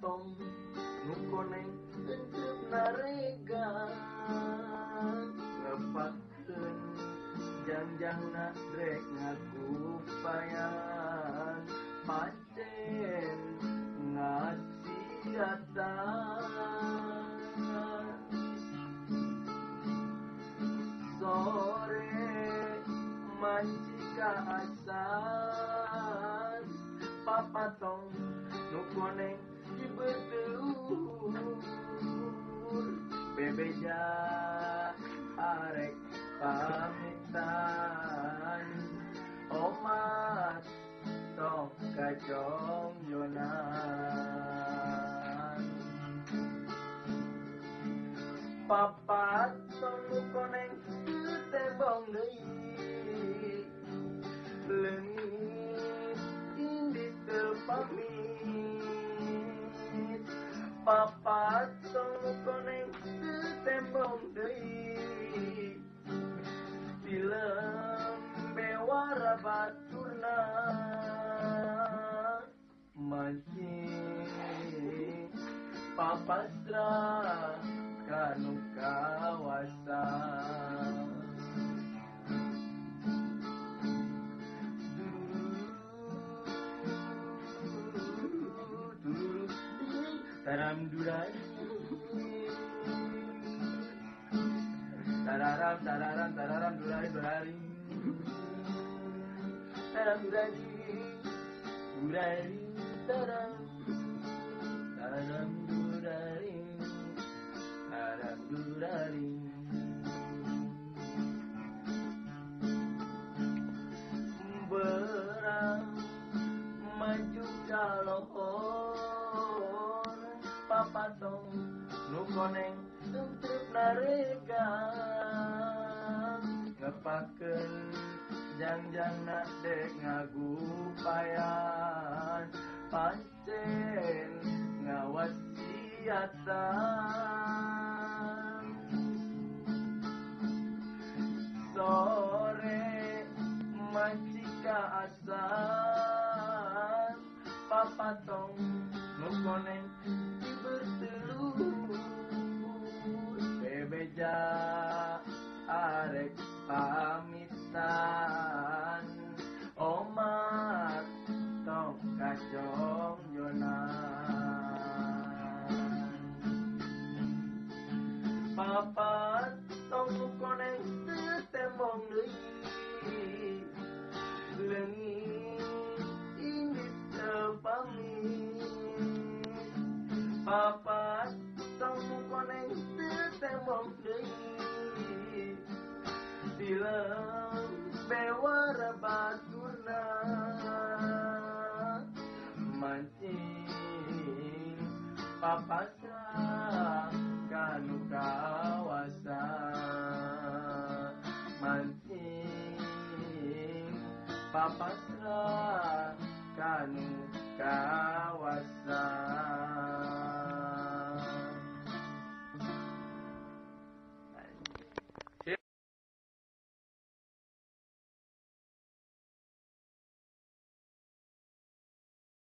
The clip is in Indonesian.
tong nukoneng Tentrep narega. Ngepakeun Janjang nak drek ngaku payan. Pacen ngasiatan Sore mancika asan Bebeja arek pamitan Omat tong kacong yonan Papat tong nukoneng tembong deui Leungit indi teu pamit Papat tong deui Film bewara baturna Mancing papasra kanu kawasan Taram durai Tararam tararam tararam durai durai Taram durai Durai taram Taram durai Taram durai Berang maju kalohon papatong nukoneng tentrep narega ngepakeun jangjang nak dek ngagupayan pancen ngawasiatan sore mancika asan papatong nukoneng bertelur. Bebeja arek pamitan omat tong kacong yonan papat tong nukoneng tetembong deui Lengit ini tepamit Papat temu koneng tetembong deui Mancing papasra kanu kawasan. Mancing papasra kanu kawasan